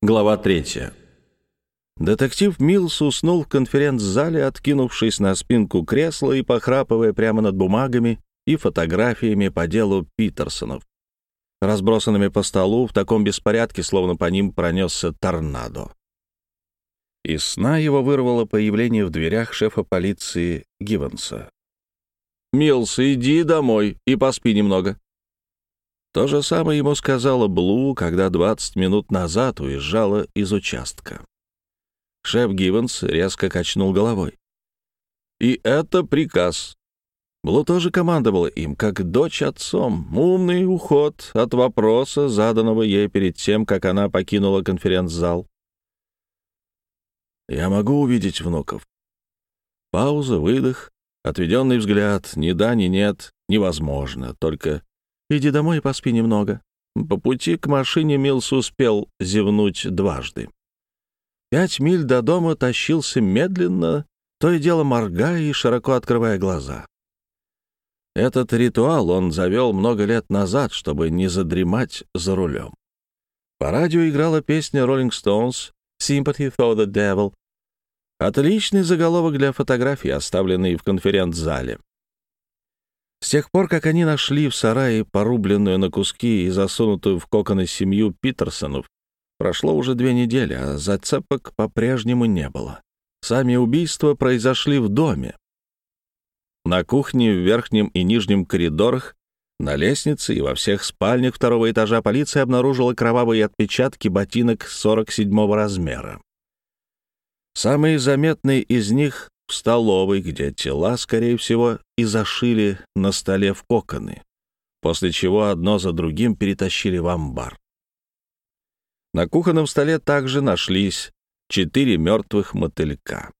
Глава третья. Детектив Милс уснул в конференц-зале, откинувшись на спинку кресла и похрапывая прямо над бумагами и фотографиями по делу Питерсонов, разбросанными по столу в таком беспорядке, словно по ним пронесся торнадо. Из сна его вырвало появление в дверях шефа полиции Гивенса. «Милс, иди домой и поспи немного», то же самое ему сказала Блу, когда 20 минут назад уезжала из участка. Шеф Гивенс резко качнул головой. «И это приказ». Блу тоже командовала им, как дочь отцом. Умный уход от вопроса, заданного ей перед тем, как она покинула конференц-зал. «Я могу увидеть внуков». Пауза, выдох, отведенный взгляд, ни да, ни нет, невозможно, только Иди домой и поспи немного». По пути к машине Милс успел зевнуть дважды. Пять миль до дома тащился медленно, то и дело моргая и широко открывая глаза. Этот ритуал он завел много лет назад, чтобы не задремать за рулем. По радио играла песня Rolling Stones «Sympathy for the Devil». Отличный заголовок для фотографии, оставленный в конференц-зале. С тех пор, как они нашли в сарае порубленную на куски и засунутую в коконы семью Питерсонов, прошло уже две недели, а зацепок по-прежнему не было. Сами убийства произошли в доме. На кухне, в верхнем и нижнем коридорах, на лестнице и во всех спальнях второго этажа полиция обнаружила кровавые отпечатки ботинок 47 размера. Самые заметные из них в столовой, где тела, скорее всего, и зашили на столе в коконы, после чего одно за другим перетащили в амбар. На кухонном столе также нашлись четыре мертвых мотылька.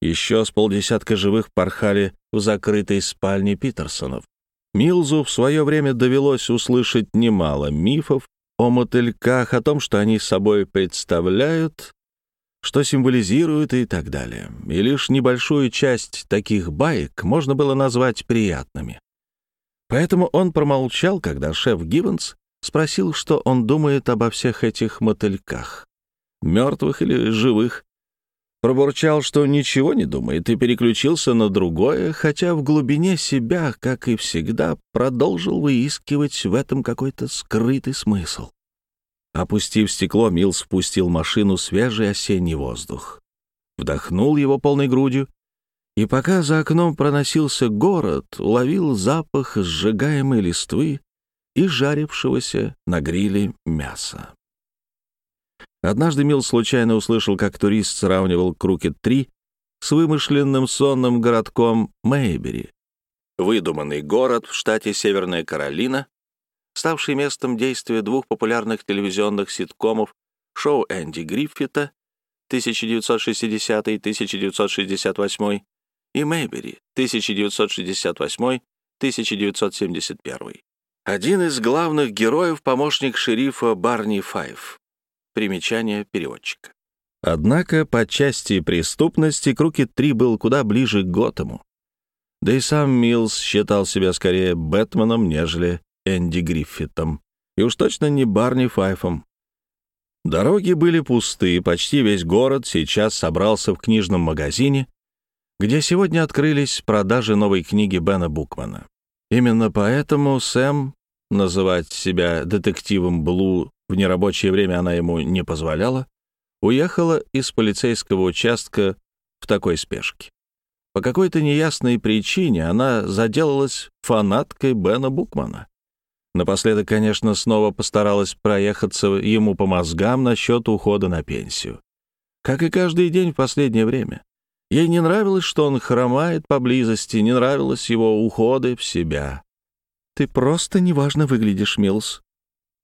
Еще с полдесятка живых порхали в закрытой спальне Питерсонов. Милзу в свое время довелось услышать немало мифов о мотыльках, о том, что они собой представляют, что символизирует и так далее. И лишь небольшую часть таких баек можно было назвать приятными. Поэтому он промолчал, когда шеф Гивенс спросил, что он думает обо всех этих мотыльках, мертвых или живых. Пробурчал, что ничего не думает, и переключился на другое, хотя в глубине себя, как и всегда, продолжил выискивать в этом какой-то скрытый смысл. Опустив стекло, Милс впустил машину свежий осенний воздух. Вдохнул его полной грудью, и пока за окном проносился город, уловил запах сжигаемой листвы и жарившегося на гриле мяса. Однажды Милл случайно услышал, как турист сравнивал Крукет-3 с вымышленным сонным городком Мэйбери. Выдуманный город в штате Северная Каролина, ставший местом действия двух популярных телевизионных ситкомов шоу Энди Гриффита 1960-1968 и Мэйбери 1968-1971. Один из главных героев — помощник шерифа Барни Файв. Примечание переводчика. Однако по части преступности Крукет-3 был куда ближе к Готэму. Да и сам Милс считал себя скорее Бэтменом, нежели Энди Гриффитом. И уж точно не Барни Файфом. Дороги были пусты, почти весь город сейчас собрался в книжном магазине, где сегодня открылись продажи новой книги Бена Букмана. Именно поэтому Сэм, называть себя детективом Блу в нерабочее время она ему не позволяла, уехала из полицейского участка в такой спешке. По какой-то неясной причине она заделалась фанаткой Бена Букмана. Напоследок, конечно, снова постаралась проехаться ему по мозгам насчет ухода на пенсию. Как и каждый день в последнее время. Ей не нравилось, что он хромает поблизости, не нравилось его уходы в себя. «Ты просто неважно выглядишь, Милс».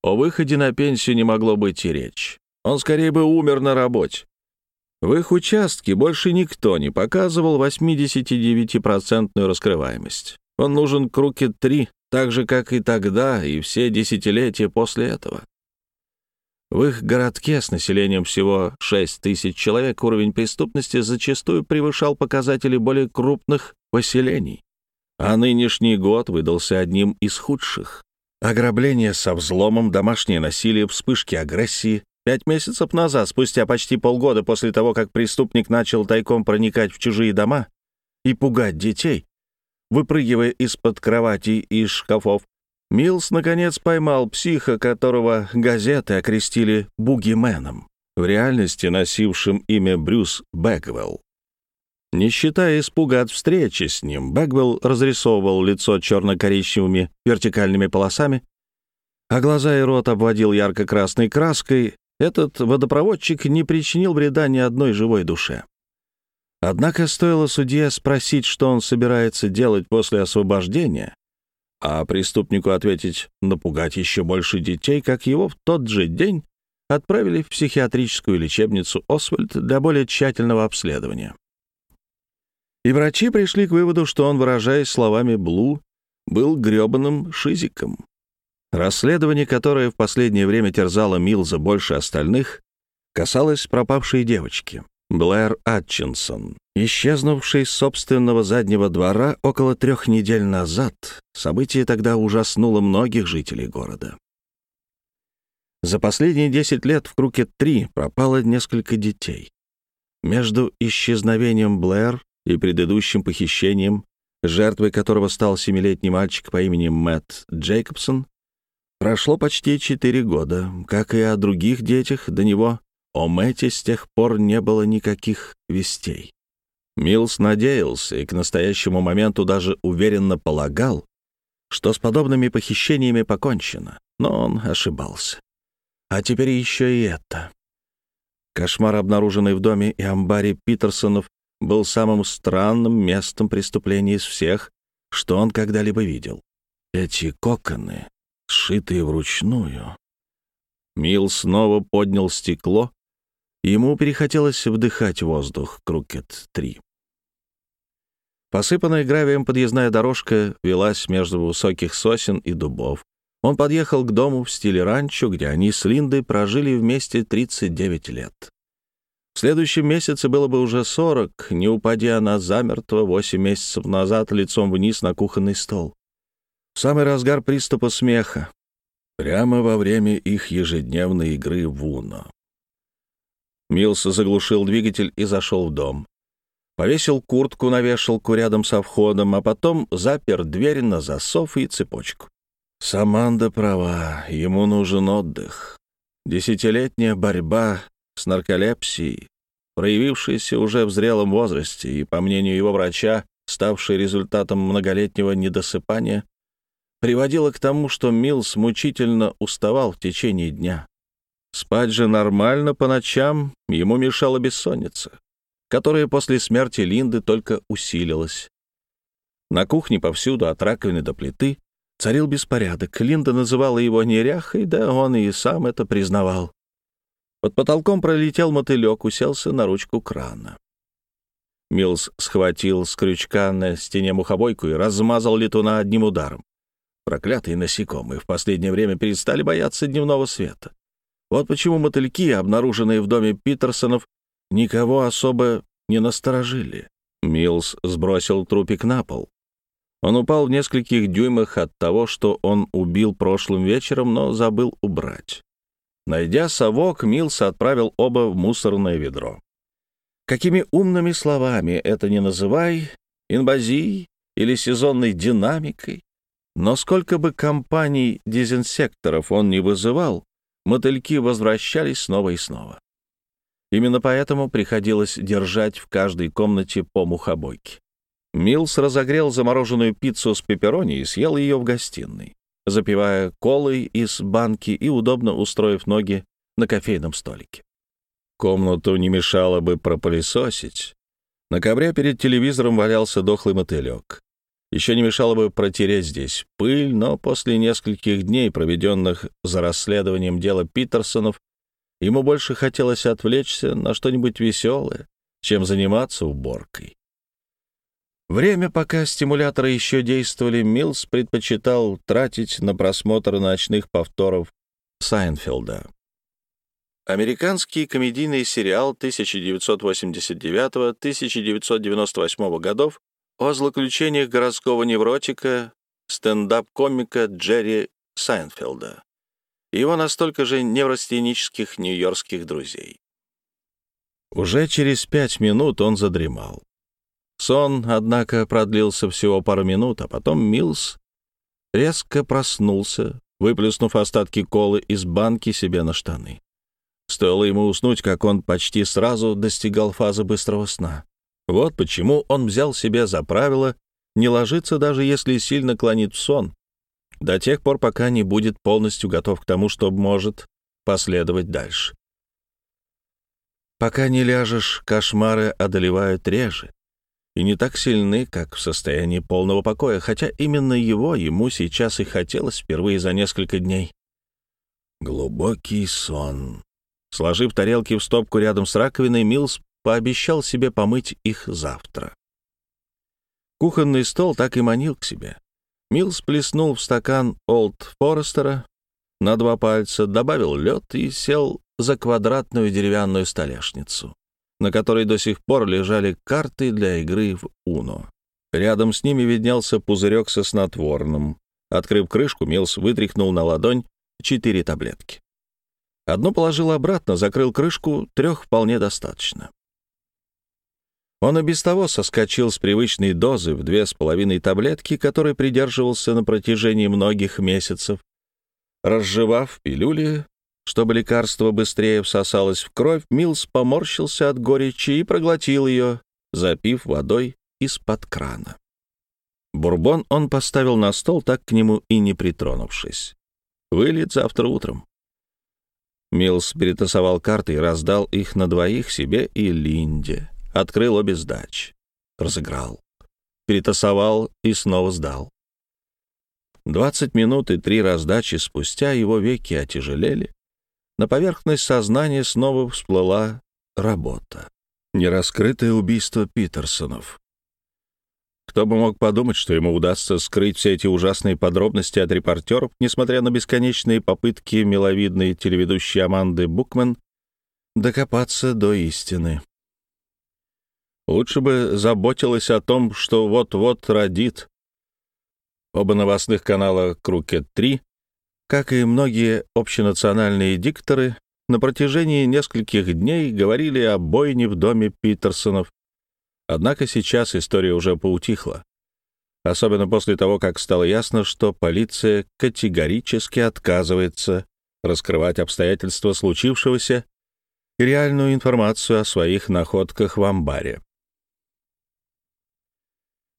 О выходе на пенсию не могло быть и речь. Он скорее бы умер на работе. В их участке больше никто не показывал 89% раскрываемость. Он нужен к руке три, так же, как и тогда, и все десятилетия после этого. В их городке с населением всего 6 тысяч человек уровень преступности зачастую превышал показатели более крупных поселений. А нынешний год выдался одним из худших. Ограбление со взломом, домашнее насилие, вспышки агрессии, Пять месяцев назад, спустя почти полгода после того, как преступник начал тайком проникать в чужие дома и пугать детей, выпрыгивая из-под кроватей и шкафов, Милс, наконец, поймал психа, которого газеты окрестили «бугименом», в реальности носившим имя Брюс Бэквелл. Не считая испуга от встречи с ним, Бэквелл разрисовывал лицо черно-коричневыми вертикальными полосами, а глаза и рот обводил ярко-красной краской, этот водопроводчик не причинил вреда ни одной живой душе. Однако стоило судье спросить, что он собирается делать после освобождения, а преступнику ответить напугать еще больше детей, как его в тот же день отправили в психиатрическую лечебницу Освальд для более тщательного обследования. И врачи пришли к выводу, что он, выражаясь словами Блу, был грёбаным шизиком. Расследование, которое в последнее время терзало Милза больше остальных, касалось пропавшей девочки, Блэр Атчинсон, исчезнувшей с собственного заднего двора около трех недель назад. Событие тогда ужаснуло многих жителей города. За последние 10 лет в Крукет-3 пропало несколько детей. Между исчезновением Блэр и предыдущим похищением, жертвой которого стал семилетний мальчик по имени Мэтт Джейкобсон, прошло почти четыре года. Как и о других детях до него, о Мэтте с тех пор не было никаких вестей. Милс надеялся и к настоящему моменту даже уверенно полагал, что с подобными похищениями покончено, но он ошибался. А теперь еще и это. Кошмар, обнаруженный в доме и амбаре Питерсонов, был самым странным местом преступления из всех, что он когда-либо видел. Эти коконы, сшитые вручную. Мил снова поднял стекло. Ему перехотелось вдыхать воздух Крукет-3. Посыпанная гравием подъездная дорожка велась между высоких сосен и дубов. Он подъехал к дому в стиле ранчо, где они с Линдой прожили вместе 39 лет. В следующем месяце было бы уже 40, не упадя она замертво 8 месяцев назад лицом вниз на кухонный стол. В самый разгар приступа смеха, прямо во время их ежедневной игры в Уно. Милс заглушил двигатель и зашел в дом. Повесил куртку на вешалку рядом со входом, а потом запер дверь на засов и цепочку. Саманда права, ему нужен отдых. Десятилетняя борьба с нарколепсией, проявившаяся уже в зрелом возрасте и, по мнению его врача, ставшая результатом многолетнего недосыпания, приводила к тому, что Милс мучительно уставал в течение дня. Спать же нормально по ночам ему мешала бессонница, которая после смерти Линды только усилилась. На кухне повсюду, от раковины до плиты, Царил беспорядок. Линда называла его неряхой, да он и сам это признавал. Под потолком пролетел мотылек, уселся на ручку крана. Милс схватил с крючка на стене мухобойку и размазал летуна одним ударом. Проклятые насекомые в последнее время перестали бояться дневного света. Вот почему мотыльки, обнаруженные в доме Питерсонов, никого особо не насторожили. Милс сбросил трупик на пол. Он упал в нескольких дюймах от того, что он убил прошлым вечером, но забыл убрать. Найдя совок, Милс отправил оба в мусорное ведро. Какими умными словами это не называй, инвазией или сезонной динамикой, но сколько бы компаний дезинсекторов он не вызывал, мотыльки возвращались снова и снова. Именно поэтому приходилось держать в каждой комнате по мухобойке. Милс разогрел замороженную пиццу с пепперони и съел ее в гостиной, запивая колой из банки и удобно устроив ноги на кофейном столике. Комнату не мешало бы пропылесосить. На ковре перед телевизором валялся дохлый мотылек. Еще не мешало бы протереть здесь пыль, но после нескольких дней, проведенных за расследованием дела Питерсонов, ему больше хотелось отвлечься на что-нибудь веселое, чем заниматься уборкой. Время, пока стимуляторы еще действовали, Милс предпочитал тратить на просмотр ночных повторов Сайнфилда. Американский комедийный сериал 1989-1998 годов о злоключениях городского невротика, стендап-комика Джерри Сайнфилда и его настолько же неврастенических нью-йоркских друзей. Уже через пять минут он задремал. Сон, однако, продлился всего пару минут, а потом Милс резко проснулся, выплеснув остатки колы из банки себе на штаны. Стоило ему уснуть, как он почти сразу достигал фазы быстрого сна. Вот почему он взял себе за правило не ложиться, даже если сильно клонит в сон, до тех пор, пока не будет полностью готов к тому, что может последовать дальше. Пока не ляжешь, кошмары одолевают реже и не так сильны, как в состоянии полного покоя, хотя именно его ему сейчас и хотелось впервые за несколько дней. Глубокий сон. Сложив тарелки в стопку рядом с раковиной, Милс пообещал себе помыть их завтра. Кухонный стол так и манил к себе. Милс плеснул в стакан Олд Форестера на два пальца, добавил лед и сел за квадратную деревянную столешницу на которой до сих пор лежали карты для игры в Уно. Рядом с ними виднелся пузырек со снотворным. Открыв крышку, Милс вытряхнул на ладонь четыре таблетки. Одну положил обратно, закрыл крышку, трех вполне достаточно. Он и без того соскочил с привычной дозы в две с половиной таблетки, которой придерживался на протяжении многих месяцев. Разжевав пилюли, чтобы лекарство быстрее всосалось в кровь, Милс поморщился от горечи и проглотил ее, запив водой из-под крана. Бурбон он поставил на стол, так к нему и не притронувшись. Вылет завтра утром. Милс перетасовал карты и раздал их на двоих себе и Линде. Открыл обе сдачи. Разыграл. Перетасовал и снова сдал. Двадцать минут и три раздачи спустя его веки отяжелели, на поверхность сознания снова всплыла работа. Нераскрытое убийство Питерсонов. Кто бы мог подумать, что ему удастся скрыть все эти ужасные подробности от репортеров, несмотря на бесконечные попытки миловидной телеведущей Аманды Букман докопаться до истины. Лучше бы заботилась о том, что вот-вот родит. Оба новостных канала «Крукет-3» Как и многие общенациональные дикторы, на протяжении нескольких дней говорили о бойне в доме Питерсонов. Однако сейчас история уже поутихла. Особенно после того, как стало ясно, что полиция категорически отказывается раскрывать обстоятельства случившегося и реальную информацию о своих находках в амбаре.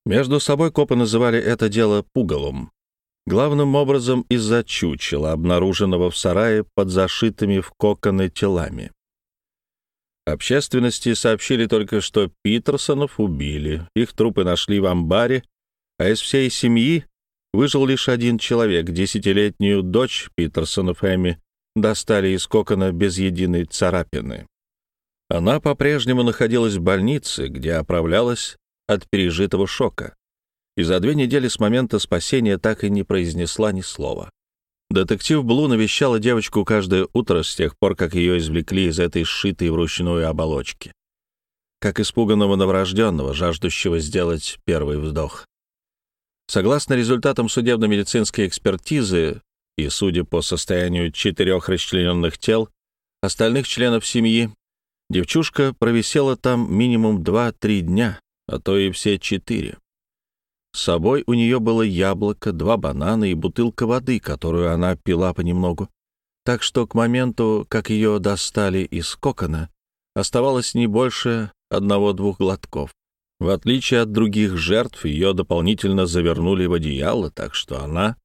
Между собой копы называли это дело «пугалом», главным образом из-за чучела, обнаруженного в сарае под зашитыми в коконы телами. Общественности сообщили только, что Питерсонов убили, их трупы нашли в амбаре, а из всей семьи выжил лишь один человек, десятилетнюю дочь Питерсонов Эми, достали из кокона без единой царапины. Она по-прежнему находилась в больнице, где оправлялась от пережитого шока и за две недели с момента спасения так и не произнесла ни слова. Детектив Блу навещала девочку каждое утро с тех пор, как ее извлекли из этой сшитой вручную оболочки. Как испуганного новорожденного, жаждущего сделать первый вздох. Согласно результатам судебно-медицинской экспертизы и судя по состоянию четырех расчлененных тел остальных членов семьи, девчушка провисела там минимум 2-3 дня, а то и все четыре. С собой у нее было яблоко, два банана и бутылка воды, которую она пила понемногу. Так что к моменту, как ее достали из кокона, оставалось не больше одного-двух глотков. В отличие от других жертв, ее дополнительно завернули в одеяло, так что она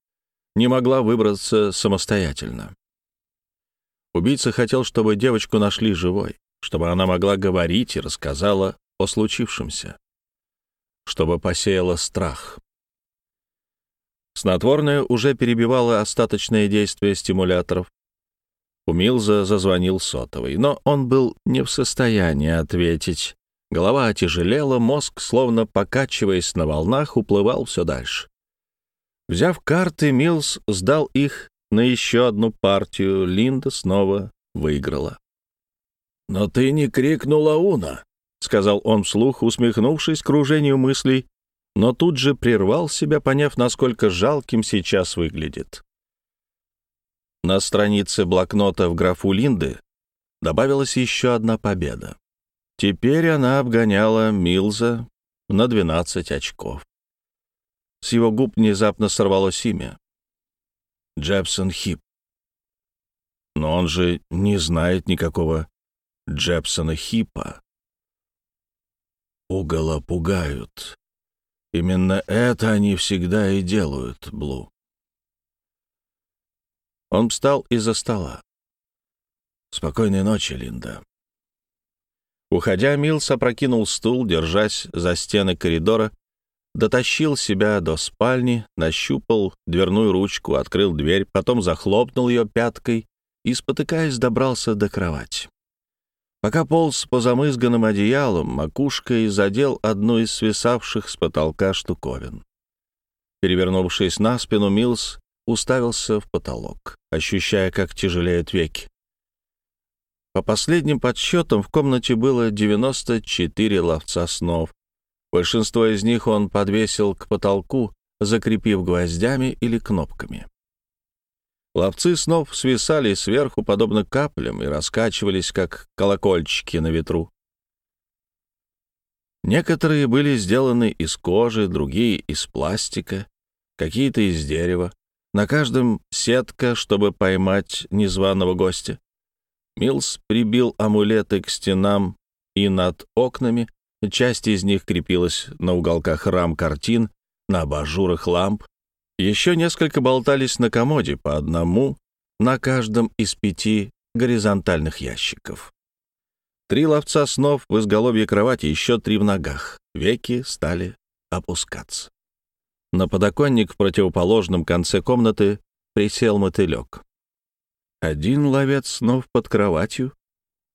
не могла выбраться самостоятельно. Убийца хотел, чтобы девочку нашли живой, чтобы она могла говорить и рассказала о случившемся чтобы посеяло страх. Снотворное уже перебивало остаточное действие стимуляторов. У Милза зазвонил сотовый, но он был не в состоянии ответить. Голова отяжелела, мозг, словно покачиваясь на волнах, уплывал все дальше. Взяв карты, Милс сдал их на еще одну партию. Линда снова выиграла. «Но ты не крикнула Уна!» — сказал он вслух, усмехнувшись кружению мыслей, но тут же прервал себя, поняв, насколько жалким сейчас выглядит. На странице блокнота в графу Линды добавилась еще одна победа. Теперь она обгоняла Милза на 12 очков. С его губ внезапно сорвалось имя. Джепсон Хип. Но он же не знает никакого Джепсона Хипа. Угола пугают. Именно это они всегда и делают, Блу. Он встал из-за стола. «Спокойной ночи, Линда». Уходя, Милс опрокинул стул, держась за стены коридора, дотащил себя до спальни, нащупал дверную ручку, открыл дверь, потом захлопнул ее пяткой и, спотыкаясь, добрался до кровати. Пока полз по замызганным одеялам, макушкой задел одну из свисавших с потолка штуковин. Перевернувшись на спину, Милс уставился в потолок, ощущая, как тяжелеют веки. По последним подсчетам в комнате было 94 ловца снов. Большинство из них он подвесил к потолку, закрепив гвоздями или кнопками. Ловцы снов свисали сверху, подобно каплям, и раскачивались, как колокольчики на ветру. Некоторые были сделаны из кожи, другие — из пластика, какие-то из дерева. На каждом сетка, чтобы поймать незваного гостя. Милс прибил амулеты к стенам и над окнами. Часть из них крепилась на уголках рам картин, на абажурах ламп, еще несколько болтались на комоде по одному на каждом из пяти горизонтальных ящиков. Три ловца снов в изголовье кровати, еще три в ногах. Веки стали опускаться. На подоконник в противоположном конце комнаты присел мотылек. Один ловец снов под кроватью,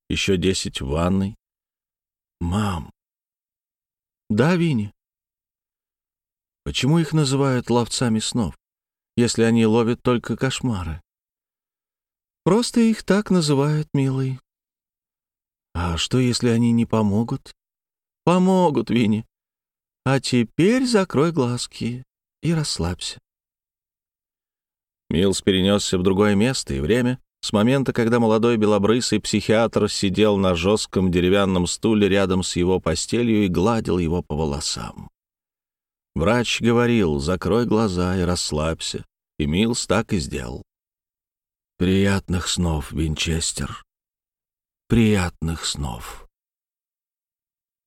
еще десять в ванной. «Мам!» «Да, Винни?» Почему их называют ловцами снов, если они ловят только кошмары? Просто их так называют, милый. А что, если они не помогут? Помогут, Винни. А теперь закрой глазки и расслабься. Милс перенесся в другое место и время, с момента, когда молодой белобрысый психиатр сидел на жестком деревянном стуле рядом с его постелью и гладил его по волосам. Врач говорил, закрой глаза и расслабься, и Милс так и сделал. Приятных снов, Винчестер. Приятных снов.